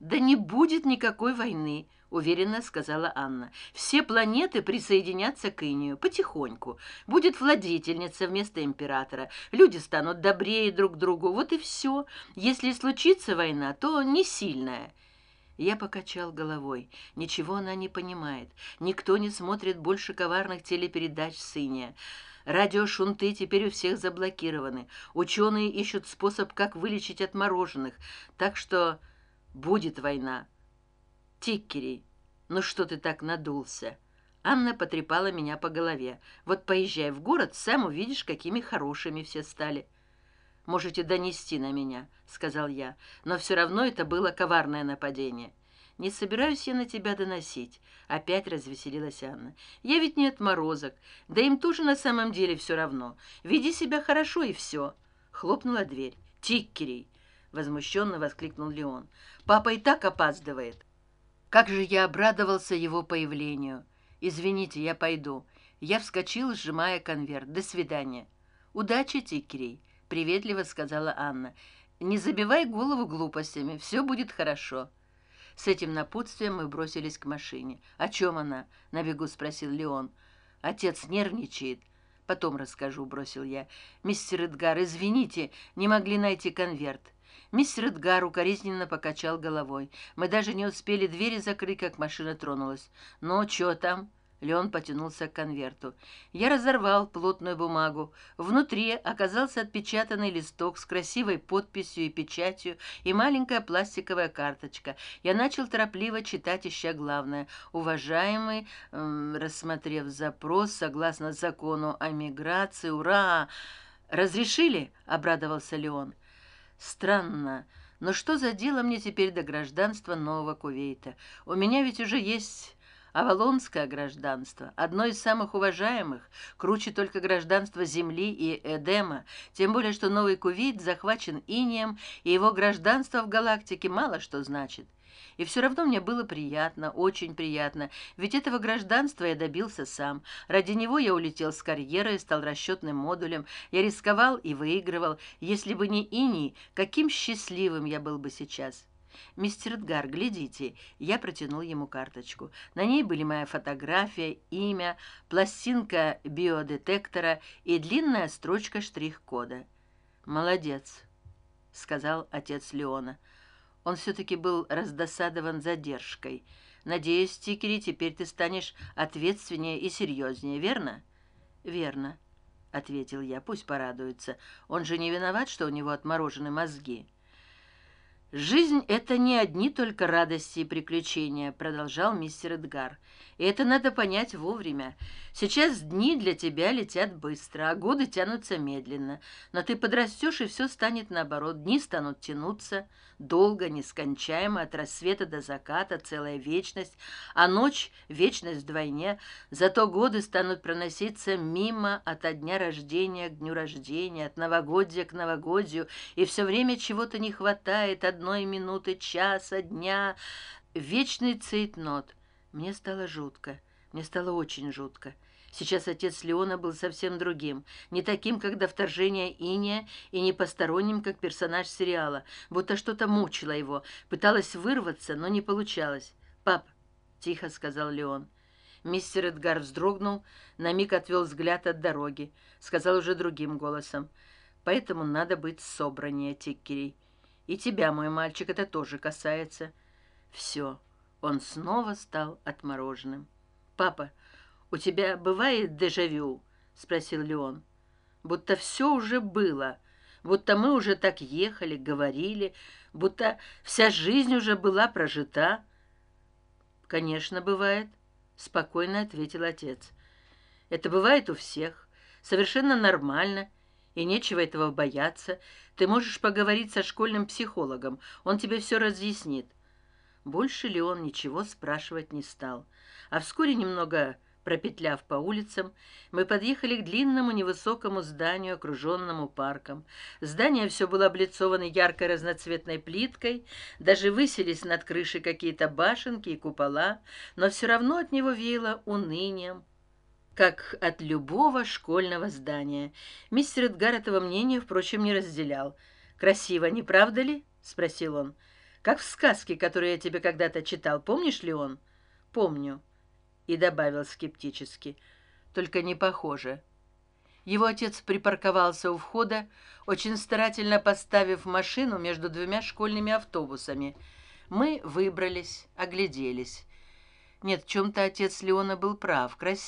да не будет никакой войны уверенно сказала анна. Все планеты присоединятся к инию потихоньку. Будет владетельница вместо императора. Люди станут добрее друг другу. Вот и все если случится война то не сильная я покачал головой. Ничего она не понимает. Никто не смотрит больше коварных телепередач сыне радиошунты теперь у всех заблокированы. Ученые ищут способ как вылечить отмороженных. Так что будет война тиккерей ну что ты так надулся? Анна потрепала меня по голове. Вот поезжай в город сам увидишь какими хорошими все стали можете донести на меня сказал я. Но все равно это было коварное нападение не собираюсь я на тебя доносить опять развеселилась анна. Я ведь не отморозок да им тоже на самом деле все равно. Веди себя хорошо и все хлопнула дверь. Тиккерей возмущенно воскликнул леон. Папа и так опаздывает как же я обрадовался его появлению! Извините я пойду я вскочил сжимая конверт. До свидания удачи тикерей приветливо сказала анна. Не забивай голову глупостями все будет хорошо с этим напутствием мы бросились к машине. О чем она на бегу спросил леон. Отец нервничает потом расскажу бросил я. Мистер эдгар извините не могли найти конверт мистер эдгар укоризненно покачал головой. Мы даже не успели двери закрыть как машина тронулась. Ну чё там леон потянулся к конверту. Я разорвал плотную бумагу. Внутри оказался отпечатанный листок с красивой подписью и печатью и маленькая пластиковая карточка. Я начал торопливо читать ища главное. Уважаемый рассмотрев запрос согласно закону о миграции ура! Разрешили обрадовался леон странно но что за дело мне теперь до гражданства нового кувейта? У меня ведь уже есть авалонское гражданство одно из самых уважаемых круче только гражданство земли и эдема. Тем более что новый кувейт захвачен инием и его гражданство в галактике мало что значит. И все равно мне было приятно очень приятно ведь этого гражданства я добился сам. Ради него я улетел с карьерой стал расчетным модулем. Я рисковал и выигрывал. Если бы не ини каким счастливым я был бы сейчас мистер эдгар глядите я протянул ему карточку. На ней были моя фотография имя пластинка биодетектора и длинная строчка штрих кода молодец сказал отец леона. Он все таки был раздосадован задержкой. Надеюсь стикери теперь ты станешь ответственнее и серьезнее верно? Верно ответил я. Пусть порадуется. Он же не виноват что у него отморожены мозги жизнь это не одни только радости и приключения продолжал мистер эдгар. И это надо понять вовремя. Сейчас дни для тебя летят быстро а годы тянутся медленно. Но ты подрастешь и все станет наоборот. Дни станут тянуться долго нескончаемо от рассвета до заката целая вечность а ночь вечность вдвойне. Зато годы станут проноситься мимо от дня рождения к дню рождения от новогодия к новогодию и все время чего-то не хватает от одной минуты часа дня. Вечный цейтнот. Мне стало жутко. Мне стало очень жутко. Сейчас отец леона был совсем другим. Не таким как до вторжения иния и не посторонним как персонаж сериала. Будто что то мучило его. Пыталась вырваться но не получалось. Пап тихо сказал леон. Мистер эдгар вздрогнул на миг отвел взгляд от дороги. Сказал уже другим голосом. Поэтому надо быть собраннее тиккерей и тебя мой мальчик это тоже касается. Все он снова стал отмороженным. Папа у тебя бывает дежавю спросил леон. Будто все уже было. Будто мы уже так ехали говорили. Будто вся жизнь уже была прожита конечно бывает спокойно ответил отец. Это бывает у всех. Совершенно нормально и нечего этого бояться. Ты можешь поговорить со школьным психологом он тебе все разъяснит больше ли он ничего спрашивать не стал. А вскоре немного пропетляв по улицам мы подъехали к длинному невысокому зданию окруженному парком. Здание все было облицовано яркой разноцветной плиткой даже высились над крышей какие то башенки и купола но все равно от него веяло унынием как от любого школьного здания. Мистер эдгар этого мнения впрочем не разделял. Красиво не правда ли спросил он. Как в сказке которую я тебе когда то читал помнишь ли он? Помню и добавил скептически. Только не похоже его отец припарковался у входа очень старательно поставив машину между двумя школьными автобусами. Мы выбрались огляделись. Нет в чем то отец леона был прав. Красиво